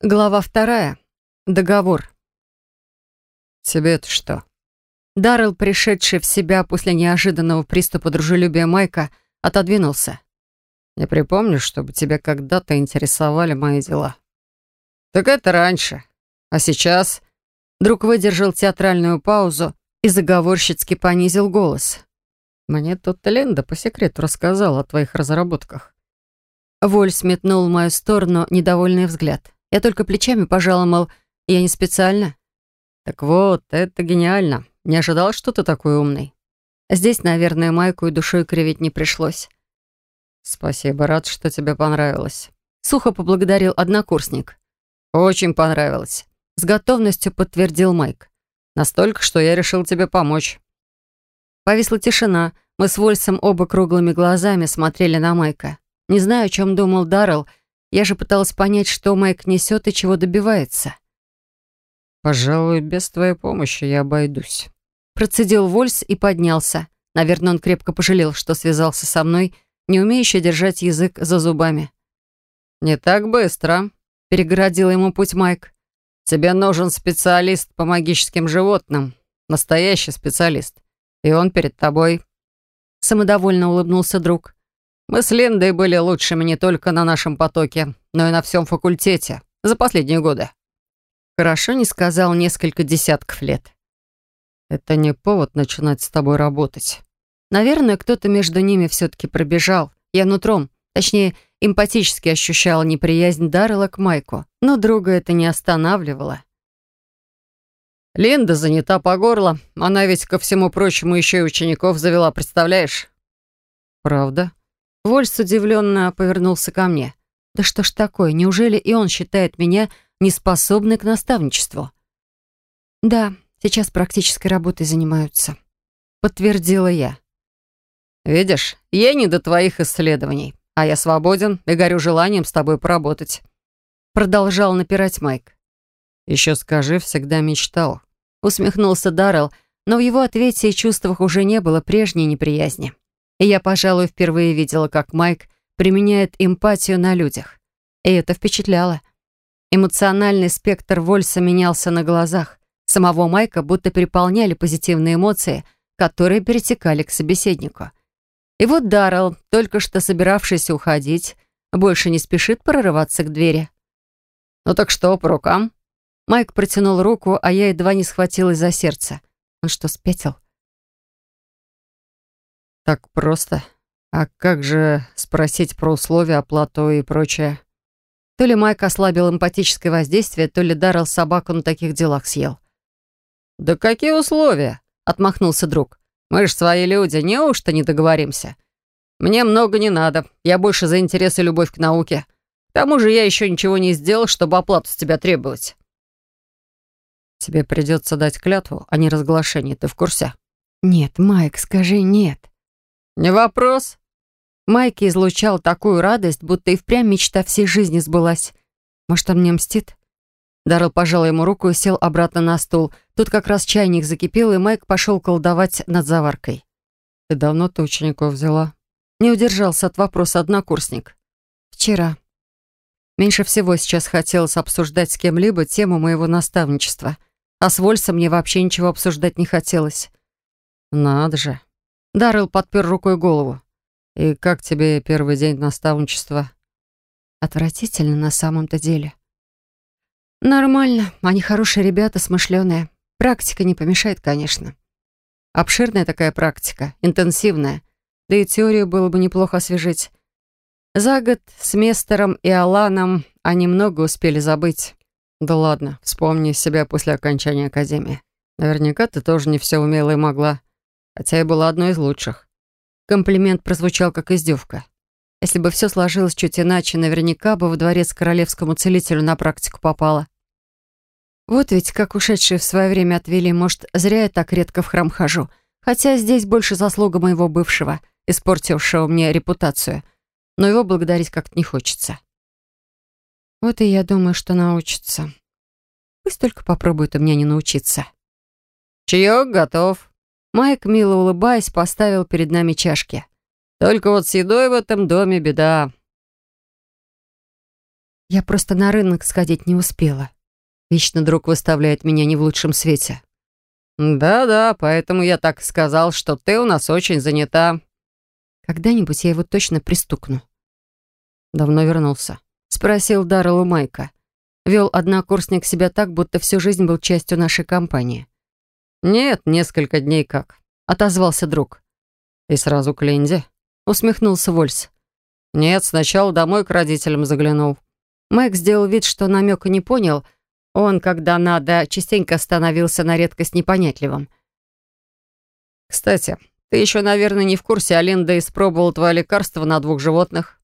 Глава вторая. Договор. «Тебе-то что?» Даррелл, пришедший в себя после неожиданного приступа дружелюбия Майка, отодвинулся. «Не припомню, чтобы тебя когда-то интересовали мои дела». «Так это раньше. А сейчас...» Друг выдержал театральную паузу и заговорщицки понизил голос. «Мне тут Ленда по секрету рассказала о твоих разработках». Воль сметнул в мою сторону недовольный взгляд. Я только плечами пожала, мол, я не специально. Так вот, это гениально. Не ожидал, что ты такой умный. Здесь, наверное, майку и душой кривить не пришлось. Спасибо, рад, что тебе понравилось. Сухо поблагодарил однокурсник. Очень понравилось. С готовностью подтвердил Майк. Настолько, что я решил тебе помочь. Повисла тишина. Мы с Вольсом оба круглыми глазами смотрели на Майка. Не знаю, о чем думал Даррелл, я же пыталась понять, что Майк несет и чего добивается. «Пожалуй, без твоей помощи я обойдусь». Процедил Вольс и поднялся. Наверное, он крепко пожалел, что связался со мной, не умеющий держать язык за зубами. «Не так быстро», — перегородил ему путь Майк. «Тебе нужен специалист по магическим животным. Настоящий специалист. И он перед тобой». Самодовольно улыбнулся друг. Мы с Линдой были лучшими не только на нашем потоке, но и на всем факультете за последние годы. Хорошо не сказал несколько десятков лет. Это не повод начинать с тобой работать. Наверное, кто-то между ними все-таки пробежал. Я нутром, точнее, эмпатически ощущала неприязнь Даррела к Майку, но друга это не останавливало. Линда занята по горло. Она ведь, ко всему прочему, еще и учеников завела, представляешь? Правда? Вольс удивленно повернулся ко мне. «Да что ж такое, неужели и он считает меня неспособной к наставничеству?» «Да, сейчас практической работой занимаются», — подтвердила я. «Видишь, ей не до твоих исследований, а я свободен и горю желанием с тобой поработать», — продолжал напирать Майк. «Еще скажи, всегда мечтал», — усмехнулся Даррелл, но в его ответе и чувствах уже не было прежней неприязни. И я, пожалуй, впервые видела, как Майк применяет эмпатию на людях. И это впечатляло. Эмоциональный спектр Вольса менялся на глазах. Самого Майка будто переполняли позитивные эмоции, которые перетекали к собеседнику. И вот Даррелл, только что собиравшийся уходить, больше не спешит прорываться к двери. «Ну так что, по рукам?» Майк протянул руку, а я едва не схватилась за сердце. Он что, спятил? Так просто. А как же спросить про условия, оплату и прочее? То ли Майк ослабил эмпатическое воздействие, то ли Даррелл собаку на таких делах съел. «Да какие условия?» — отмахнулся друг. «Мы ж свои люди, неужто не договоримся? Мне много не надо, я больше за интерес и любовь к науке. К тому же я еще ничего не сделал, чтобы оплату с тебя требовать». «Тебе придется дать клятву, а не разглашение, ты в курсе?» «Нет, Майк, скажи нет». «Не вопрос». Майки излучал такую радость, будто и впрямь мечта всей жизни сбылась. Может, он мне мстит? Даррелл пожал ему руку и сел обратно на стул. Тут как раз чайник закипел, и Майк пошел колдовать над заваркой. «Ты давно ты учеников взяла?» Не удержался от вопроса однокурсник. «Вчера». Меньше всего сейчас хотелось обсуждать с кем-либо тему моего наставничества. А с Вольсом мне вообще ничего обсуждать не хотелось. «Надо же», Даррелл подпер рукой голову. «И как тебе первый день наставничества?» «Отвратительно на самом-то деле». «Нормально. Они хорошие ребята, смышленые. Практика не помешает, конечно. Обширная такая практика, интенсивная. Да и теорию было бы неплохо освежить. За год с Местером и Аланом они много успели забыть. Да ладно, вспомни себя после окончания академии. Наверняка ты тоже не все умела и могла хотя и была одной из лучших. Комплимент прозвучал как издевка. Если бы все сложилось чуть иначе, наверняка бы во дворец королевскому целителю на практику попала. Вот ведь как ушедшие в свое время отвели, может, зря я так редко в храм хожу. Хотя здесь больше заслуга моего бывшего, испортившего мне репутацию. Но его благодарить как-то не хочется. Вот и я думаю, что научится. Пусть только попробует у меня не научиться. «Чаек готов», Майк, мило улыбаясь, поставил перед нами чашки. «Только вот с едой в этом доме беда. Я просто на рынок сходить не успела. Вечно друг выставляет меня не в лучшем свете. «Да-да, поэтому я так сказал, что ты у нас очень занята». Когда-нибудь я его точно пристукну. Давно вернулся. Спросил Даррелл у Майка. Вел однокурсник себя так, будто всю жизнь был частью нашей компании. «Нет, несколько дней как», — отозвался друг. «И сразу к Линде?» — усмехнулся Вольс. «Нет, сначала домой к родителям заглянул». Майк сделал вид, что намека не понял. Он, когда надо, частенько становился на редкость непонятливым. «Кстати, ты еще, наверное, не в курсе, а Линда испробовала твое лекарство на двух животных».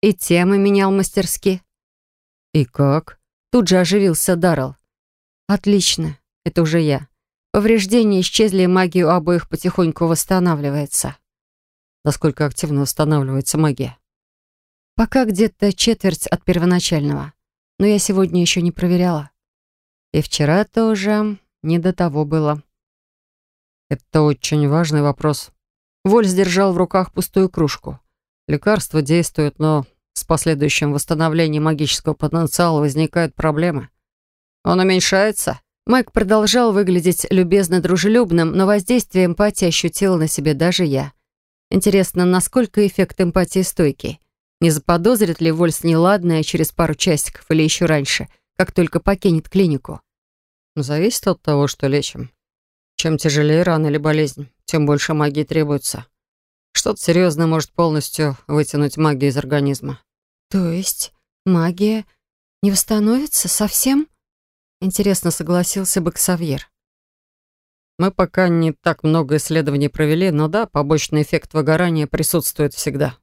И темы менял мастерски. «И как?» Тут же оживился Даррелл. «Отлично, это уже я. Повреждения исчезли, и магия у обоих потихоньку восстанавливается». Насколько активно восстанавливается магия? Пока где-то четверть от первоначального. Но я сегодня еще не проверяла. И вчера тоже не до того было. Это очень важный вопрос. Воль сдержал в руках пустую кружку. Лекарства действуют, но с последующим восстановлением магического потенциала возникают проблемы. Он уменьшается. Майк продолжал выглядеть любезно дружелюбным, но воздействие эмпатии ощутила на себе даже я. Интересно, насколько эффект эмпатии стойкий? Не заподозрит ли Вольс неладное через пару часиков или еще раньше, как только покинет клинику? Зависит от того, что лечим. Чем тяжелее рана или болезнь, тем больше магии требуется. Что-то серьезное может полностью вытянуть магию из организма. То есть магия не восстановится совсем? Интересно, согласился бы Ксавьер. Мы пока не так много исследований провели, но да, побочный эффект выгорания присутствует всегда.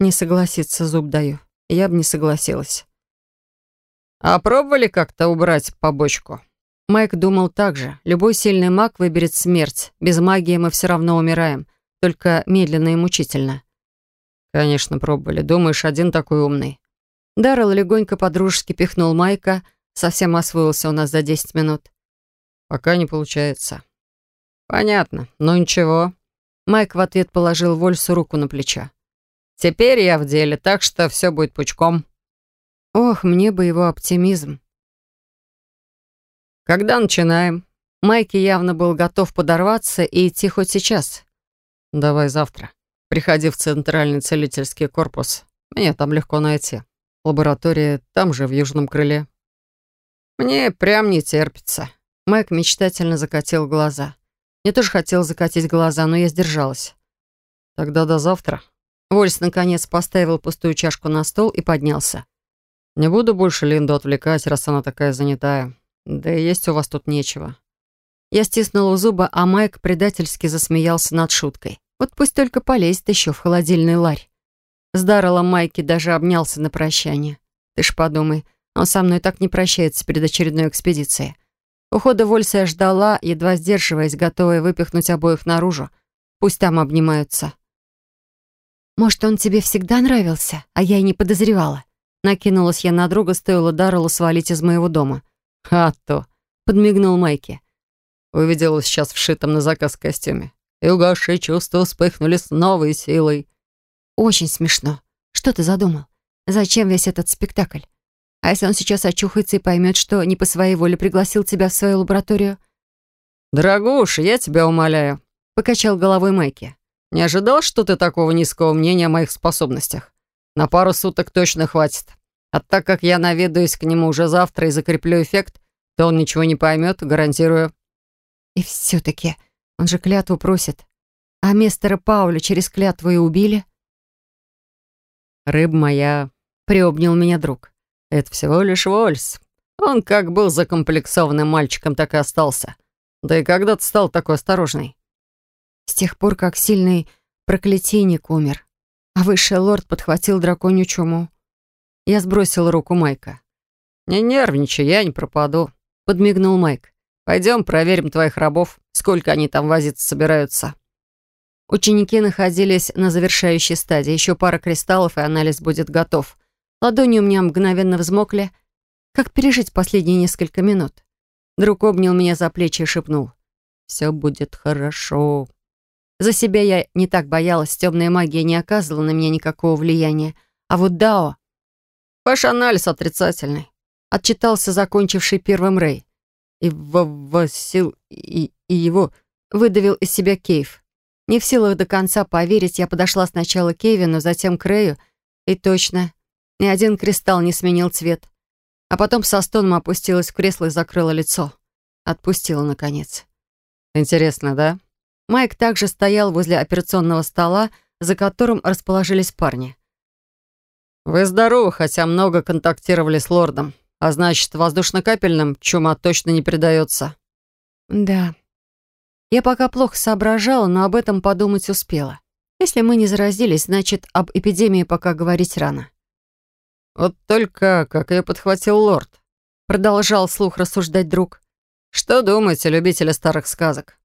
Не согласиться, зуб даю. Я бы не согласилась. А пробовали как-то убрать побочку? Майк думал так же. Любой сильный маг выберет смерть. Без магии мы все равно умираем. Только медленно и мучительно. Конечно, пробовали. Думаешь, один такой умный? Даррелл легонько подружески пихнул Майка. Совсем освоился у нас за 10 минут. Пока не получается. Понятно. Ну ничего. Майк в ответ положил Вольсу руку на плечо. Теперь я в деле, так что все будет пучком. Ох, мне бы его оптимизм. Когда начинаем? Майки явно был готов подорваться и идти хоть сейчас. Давай завтра. Приходи в центральный целительский корпус. Меня там легко найти. Лаборатория там же, в южном крыле. Мне прям не терпится. Майк мечтательно закатил глаза. Мне тоже хотел закатить глаза, но я сдержалась. Тогда до завтра. Вольс, наконец, поставил пустую чашку на стол и поднялся. «Не буду больше Линду отвлекать, раз она такая занятая. Да и есть у вас тут нечего». Я стиснула зубы, а Майк предательски засмеялся над шуткой. Вот пусть только полезет еще в холодильный ларь. С Дарреллом Майки даже обнялся на прощание. Ты ж подумай, он со мной так не прощается перед очередной экспедицией. Ухода Вольса я ждала, едва сдерживаясь, готовая выпихнуть обоих наружу. Пусть там обнимаются. «Может, он тебе всегда нравился, а я и не подозревала?» Накинулась я на друга, стоило Дарреллу свалить из моего дома. «А то!» — подмигнул Майки. Увидела сейчас в шитом на заказ костюме. И угасшие чувства вспыхнули с новой силой. «Очень смешно. Что ты задумал? Зачем весь этот спектакль? А если он сейчас очухается и поймет, что не по своей воле пригласил тебя в свою лабораторию?» «Дорогуша, я тебя умоляю», — покачал головой Майки. Не ожидал, что ты такого низкого мнения о моих способностях. На пару суток точно хватит. А так как я наведаюсь к нему уже завтра и закреплю эффект, то он ничего не поймет, гарантирую. И все-таки он же клятву просит. А мистера Пауля через клятву и убили? Рыб моя, приобнял меня друг. Это всего лишь Вольс. Он как был закомплексованным мальчиком, так и остался. Да и когда ты стал такой осторожный? С тех пор, как сильный проклятийник умер, а высший лорд подхватил драконью чуму. Я сбросил руку Майка. «Не нервничай, я не пропаду», — подмигнул Майк. «Пойдем проверим твоих рабов, сколько они там возиться собираются». Ученики находились на завершающей стадии. Еще пара кристаллов, и анализ будет готов. Ладони у меня мгновенно взмокли. Как пережить последние несколько минут? Друг обнял меня за плечи и шепнул. «Все будет хорошо». За себя я не так боялась, темная магия не оказывала на меня никакого влияния. А вот Дао... Ваш анализ отрицательный. Отчитался закончивший первым Рэй. И Васил и, и его выдавил из себя Кейв. Не в силах до конца поверить, я подошла сначала к Кевину, затем к Рэю, и точно, ни один кристалл не сменил цвет. А потом со стоном опустилась в кресло и закрыла лицо. Отпустила, наконец. Интересно, да? Майк также стоял возле операционного стола, за которым расположились парни. «Вы здоровы, хотя много контактировали с лордом. А значит, воздушно-капельным чума точно не передается». «Да». Я пока плохо соображала, но об этом подумать успела. Если мы не заразились, значит, об эпидемии пока говорить рано. «Вот только как ее подхватил лорд», — продолжал слух рассуждать друг. «Что думаете, любители старых сказок?»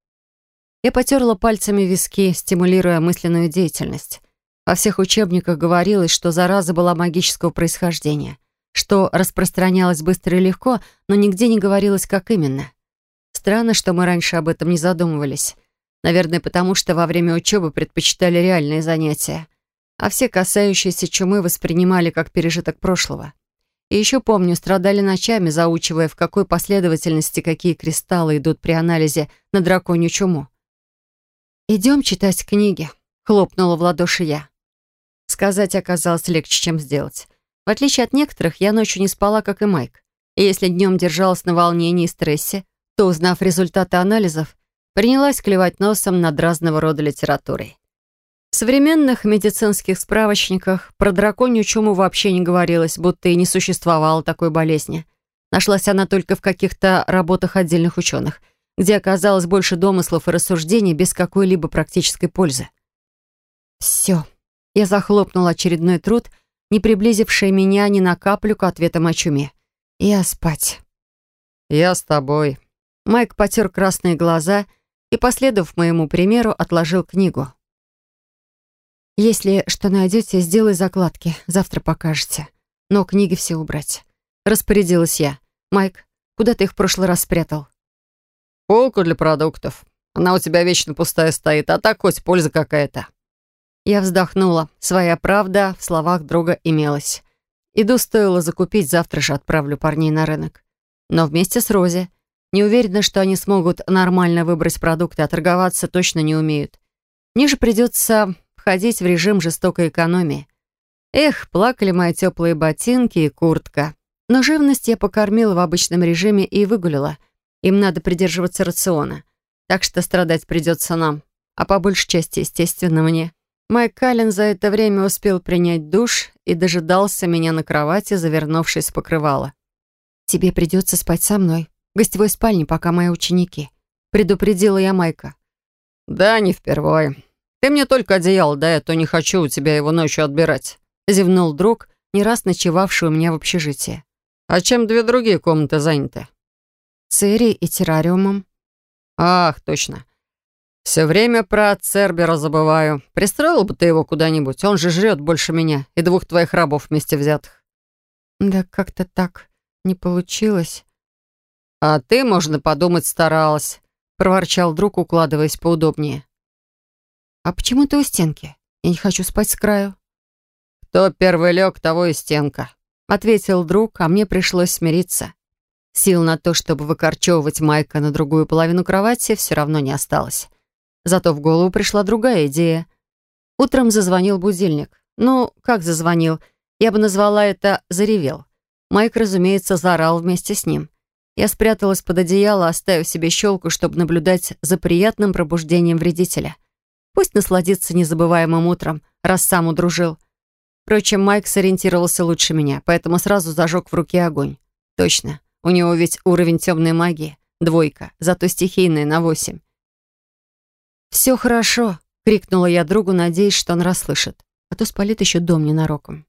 Я потерла пальцами виски, стимулируя мысленную деятельность. Во всех учебниках говорилось, что зараза была магического происхождения, что распространялась быстро и легко, но нигде не говорилось, как именно. Странно, что мы раньше об этом не задумывались. Наверное, потому что во время учебы предпочитали реальные занятия, а все касающиеся чумы воспринимали как пережиток прошлого. И еще помню, страдали ночами, заучивая, в какой последовательности какие кристаллы идут при анализе на драконью чуму. «Идем читать книги», — хлопнула в ладоши я. Сказать оказалось легче, чем сделать. В отличие от некоторых, я ночью не спала, как и Майк. И если днем держалась на волнении и стрессе, то, узнав результаты анализов, принялась клевать носом над разного рода литературой. В современных медицинских справочниках про драконью чуму вообще не говорилось, будто и не существовало такой болезни. Нашлась она только в каких-то работах отдельных ученых — где оказалось больше домыслов и рассуждений без какой-либо практической пользы. Все. Я захлопнула очередной труд, не приблизивший меня ни на каплю к ответам о чуме. Я спать. «Я с тобой». Майк потер красные глаза и, последовав моему примеру, отложил книгу. «Если что найдете, сделай закладки. Завтра покажете. Но книги все убрать». Распорядилась я. «Майк, куда ты их в прошлый раз спрятал?» «Полку для продуктов. Она у тебя вечно пустая стоит, а так хоть польза какая-то». Я вздохнула. Своя правда в словах друга имелась. Иду стоило закупить, завтра же отправлю парней на рынок. Но вместе с Рози. Не уверена, что они смогут нормально выбрать продукты, а торговаться точно не умеют. Мне же придется входить в режим жестокой экономии. Эх, плакали мои теплые ботинки и куртка. Но живность я покормила в обычном режиме и выгулила. Им надо придерживаться рациона. Так что страдать придется нам. А по большей части, естественно, мне. Майк Каллен за это время успел принять душ и дожидался меня на кровати, завернувшись в покрывало. «Тебе придется спать со мной. В гостевой спальне, пока мои ученики», — предупредила я Майка. «Да, не впервой. Ты мне только одеяло дай, а то не хочу у тебя его ночью отбирать», — зевнул друг, не раз ночевавший у меня в общежитии. «А чем две другие комнаты заняты?» Цири и террариумом. Ах, точно. Все время про Цербера забываю. Пристроил бы ты его куда-нибудь. Он же жрет больше меня и двух твоих рабов вместе взятых. Да как-то так не получилось. А ты, можно подумать, старалась, проворчал друг, укладываясь поудобнее. А почему ты у стенки? Я не хочу спать с краю. Кто первый лег, того и стенка, ответил друг, а мне пришлось смириться. Сил на то, чтобы выкорчевывать Майка на другую половину кровати, все равно не осталось. Зато в голову пришла другая идея. Утром зазвонил будильник. Ну, как зазвонил? Я бы назвала это «заревел». Майк, разумеется, заорал вместе с ним. Я спряталась под одеяло, оставив себе щелку, чтобы наблюдать за приятным пробуждением вредителя. Пусть насладится незабываемым утром, раз сам удружил. Впрочем, Майк сориентировался лучше меня, поэтому сразу зажег в руке огонь. Точно. У него ведь уровень темной магии. Двойка, зато стихийная на восемь. «Все хорошо», — крикнула я другу, надеясь, что он расслышит. А то спалит еще дом ненароком.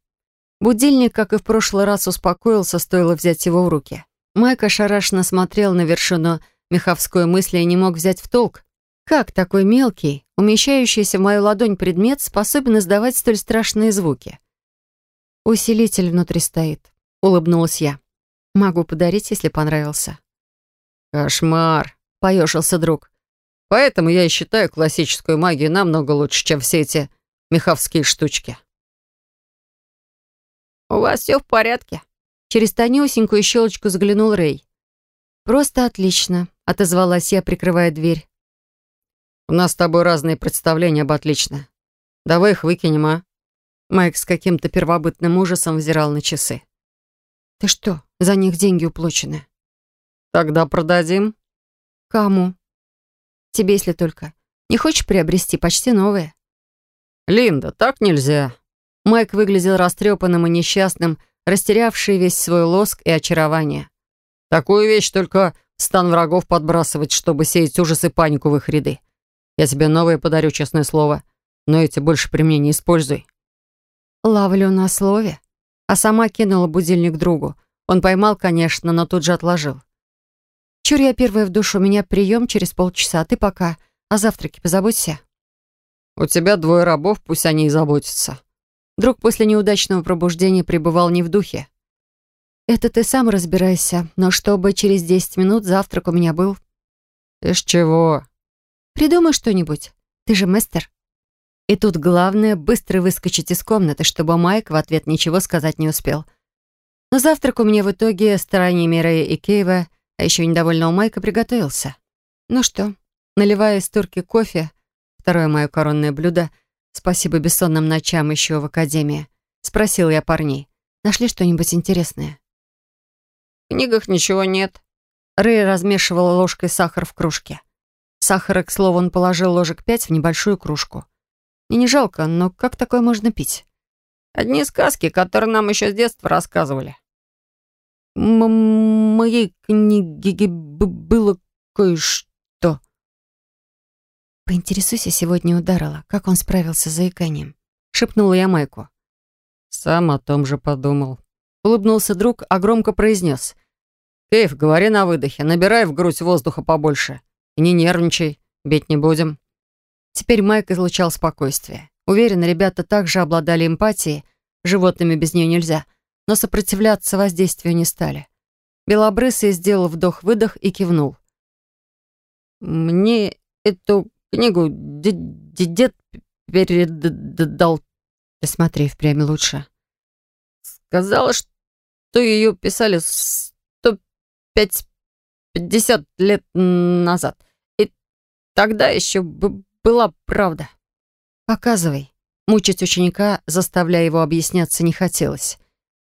Будильник, как и в прошлый раз, успокоился, стоило взять его в руки. Майк ошарашенно смотрел на вершину меховской мысли и не мог взять в толк. Как такой мелкий, умещающийся в мою ладонь предмет способен издавать столь страшные звуки? «Усилитель внутри стоит», — улыбнулась я. Могу подарить, если понравился». «Кошмар», — поежился друг. «Поэтому я и считаю классическую магию намного лучше, чем все эти меховские штучки». У вас все в порядке?» Через тонюсенькую щелочку заглянул Рэй. «Просто отлично», — отозвалась я, прикрывая дверь. «У нас с тобой разные представления об отлично. Давай их выкинем, а?» Майк с каким-то первобытным ужасом взирал на часы. «Ты что, за них деньги уплочены?» «Тогда продадим». «Кому?» «Тебе, если только. Не хочешь приобрести почти новые?» «Линда, так нельзя». Майк выглядел растрепанным и несчастным, растерявший весь свой лоск и очарование. «Такую вещь только стан врагов подбрасывать, чтобы сеять ужас и панику в их ряды. Я тебе новые подарю, честное слово, но эти больше при мне не используй». Ловлю на слове. А сама кинула будильник другу. Он поймал, конечно, но тут же отложил. Чур я первая в душу, у меня прием через полчаса, а ты пока о завтраке позаботься. У тебя двое рабов, пусть они и заботятся. Друг после неудачного пробуждения пребывал не в духе. «Это ты сам разбирайся, но чтобы через десять минут завтрак у меня был». «Ты ж чего?» «Придумай что-нибудь. Ты же мастер». И тут главное — быстро выскочить из комнаты, чтобы Майк в ответ ничего сказать не успел. Но завтрак у меня в итоге стараниями Рэя и Кейва, а еще недовольного Майка, приготовился. Ну что, наливая из турки кофе, второе мое коронное блюдо — Спасибо бессонным ночам еще в академии. Спросил я парней. Нашли что-нибудь интересное? В книгах ничего нет. Рэй размешивал ложкой сахар в кружке. Сахара, к слову, он положил ложек пять в небольшую кружку. И не жалко, но как такое можно пить? Одни сказки, которые нам еще с детства рассказывали. В моей книге было кое-что. «Поинтересуйся сегодня у Даррелла, как он справился с заиканием», — шепнула я Майку. «Сам о том же подумал». Улыбнулся друг, а громко произнес. «Кейв, говори на выдохе, набирай в грудь воздуха побольше. И не нервничай, бить не будем». Теперь Майк излучал спокойствие. Уверен, ребята также обладали эмпатией, животными без нее нельзя, но сопротивляться воздействию не стали. Белобрысый сделал вдох-выдох и кивнул. «Мне эту Книгу дед передал. Смотри, впрямь лучше. Сказала, что ее писали сто пять пятьдесят лет назад. Тогда еще была правда. Показывай. Мучить ученика, заставляя его объясняться, не хотелось.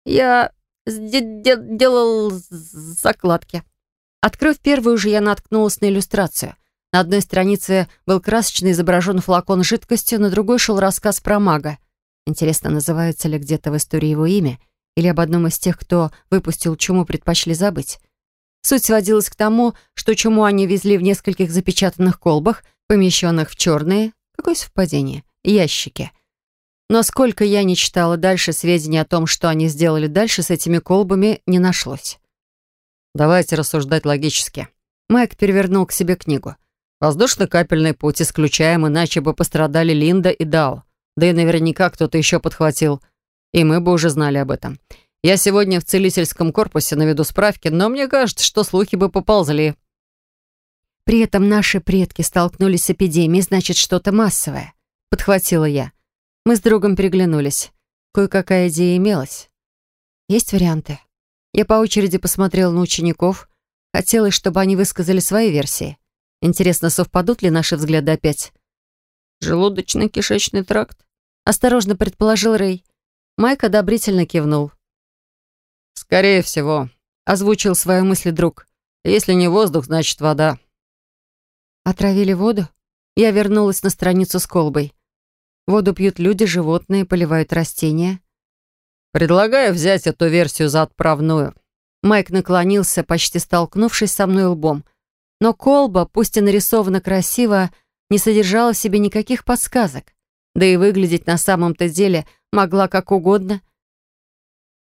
Я делал закладки. Открыв первую же, я наткнулась на иллюстрацию. На одной странице был красочно изображен флакон с жидкостью, на другой шел рассказ про мага. Интересно, называется ли где-то в истории его имя? Или об одном из тех, кто выпустил чуму, предпочли забыть? Суть сводилась к тому, что чуму они везли в нескольких запечатанных колбах, помещенных в черные, какое совпадение, ящики. Но сколько я не читала дальше, сведений о том, что они сделали дальше с этими колбами, не нашлось. «Давайте рассуждать логически». Майк перевернул к себе книгу. Воздушно-капельный путь исключаем, иначе бы пострадали Линда и Дао. Да и наверняка кто-то еще подхватил. И мы бы уже знали об этом. Я сегодня в целительском корпусе наведу справки, но мне кажется, что слухи бы поползли. При этом наши предки столкнулись с эпидемией, значит, что-то массовое. Подхватила я. Мы с другом переглянулись. Кое-какая идея имелась. Есть варианты? Я по очереди посмотрел на учеников. Хотелось, чтобы они высказали свои версии. Интересно, совпадут ли наши взгляды опять? Желудочно-кишечный тракт? Осторожно предположил Рэй. Майк одобрительно кивнул. «Скорее всего», — озвучил свою мысль друг. «Если не воздух, значит вода». «Отравили воду?» Я вернулась на страницу с колбой. Воду пьют люди, животные, поливают растения. «Предлагаю взять эту версию за отправную». Майк наклонился, почти столкнувшись со мной лбом. Но колба, пусть и нарисована красиво, не содержала в себе никаких подсказок. Да и выглядеть на самом-то деле могла как угодно.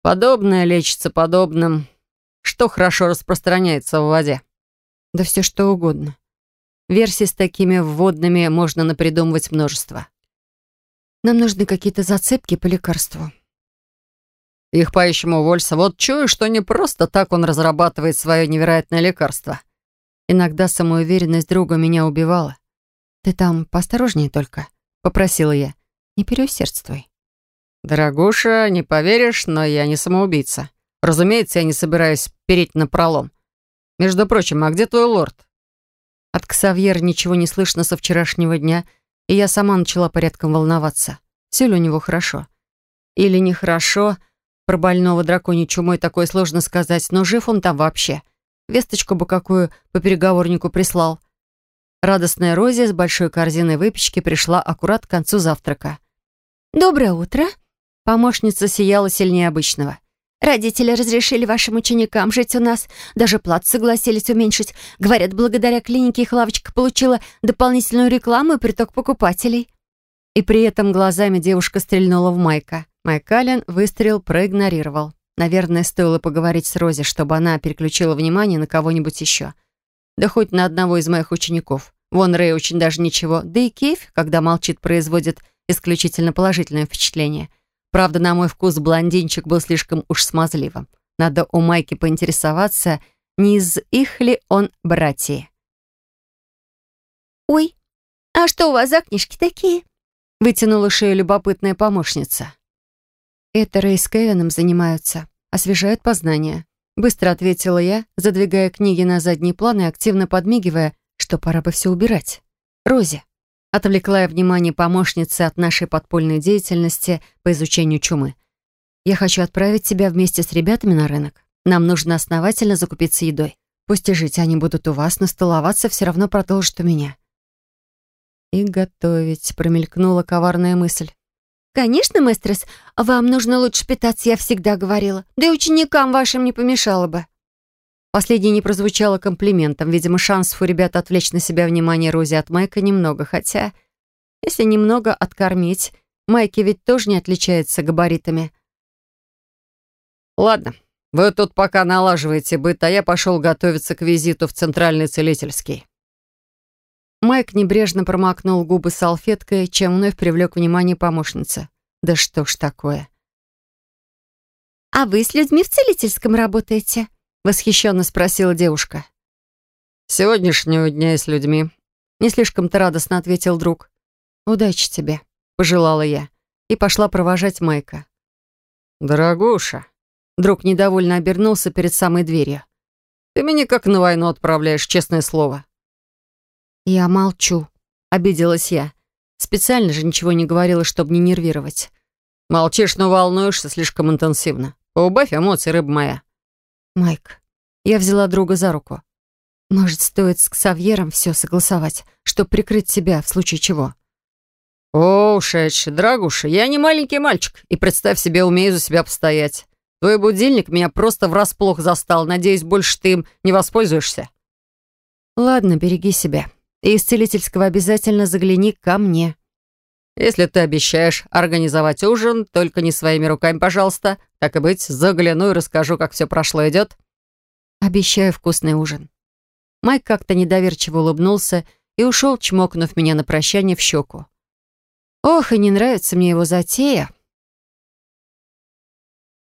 Подобное лечится подобным. Что хорошо распространяется в воде? Да все что угодно. Версий с такими вводными можно напридумывать множество. Нам нужны какие-то зацепки по лекарству. Их поищем у Вольса. Вот чую, что не просто так он разрабатывает свое невероятное лекарство. Иногда самоуверенность друга меня убивала. «Ты там поосторожнее только», — попросила я. «Не переусердствуй». «Дорогуша, не поверишь, но я не самоубийца. Разумеется, я не собираюсь переть на пролом. Между прочим, а где твой лорд?» От Ксавьера ничего не слышно со вчерашнего дня, и я сама начала порядком волноваться. Все ли у него хорошо? Или нехорошо? Про больного драконьей чумой такое сложно сказать, но жив он там вообще. Весточку бы какую по переговорнику прислал. Радостная Рози с большой корзиной выпечки пришла аккурат к концу завтрака. «Доброе утро!» Помощница сияла сильнее обычного. Родители разрешили вашим ученикам жить у нас. Даже плату согласились уменьшить. Говорят, благодаря клинике их лавочка получила дополнительную рекламу и приток покупателей. И при этом глазами девушка стрельнула в Майка. Майк Аллен выстрел проигнорировал. Наверное, стоило поговорить с Рози, чтобы она переключила внимание на кого-нибудь еще. Да хоть на одного из моих учеников. Вон Рэй очень даже ничего. Да и Кейв, когда молчит, производит исключительно положительное впечатление — Правда, на мой вкус блондинчик был слишком уж смазливым. Надо у Майки поинтересоваться, не из их ли он братья. «Ой, а что у вас за книжки такие?» Вытянула шею любопытная помощница. «Это Рэй с Кевином занимаются, освежают познания», быстро ответила я, задвигая книги на задний план и активно подмигивая, что пора бы все убирать. «Рози, Отвлекла я внимание помощницы от нашей подпольной деятельности по изучению чумы. «Я хочу отправить тебя вместе с ребятами на рынок. Нам нужно основательно закупиться едой. Пусть и жить они будут у вас, но столоваться все равно продолжат у меня». «И готовить», — промелькнула коварная мысль. «Конечно, мэстрес, вам нужно лучше питаться, я всегда говорила. Да и ученикам вашим не помешало бы». Последнее не прозвучало комплиментом. Видимо, шансов у ребят отвлечь на себя внимание Рози от Майка немного. Хотя, если немного откормить, Майки ведь тоже не отличается габаритами. «Ладно, вы тут пока налаживаете быт, а я пошел готовиться к визиту в Центральный Целительский». Майк небрежно промокнул губы салфеткой, чем вновь привлек внимание помощницы. «Да что ж такое?» «А вы с людьми в целительском работаете?» Восхищенно спросила девушка. «Сегодняшнего дня и с людьми», — не слишком-то радостно ответил друг. «Удачи тебе», — пожелала я, и пошла провожать Майка. «Дорогуша», — друг недовольно обернулся перед самой дверью. «Ты меня как на войну отправляешь, честное слово». «Я молчу», — обиделась я. Специально же ничего не говорила, чтобы не нервировать. «Молчишь, но волнуешься слишком интенсивно. Поубавь эмоции, рыба моя». Майк, я взяла друга за руку. Может, стоит с Ксавьером все согласовать, чтобы прикрыть себя в случае чего? О, ушедший, дорогуша, я не маленький мальчик, и, представь себе, умею за себя постоять. Твой будильник меня просто врасплох застал. Надеюсь, больше ты им не воспользуешься. Ладно, береги себя. И из целительского обязательно загляни ко мне. Если ты обещаешь организовать ужин, только не своими руками, пожалуйста. Так и быть, загляну и расскажу, как все прошло. Идет? Обещаю вкусный ужин. Майк как-то недоверчиво улыбнулся и ушел, чмокнув меня на прощание в щеку. Ох, и не нравится мне его затея.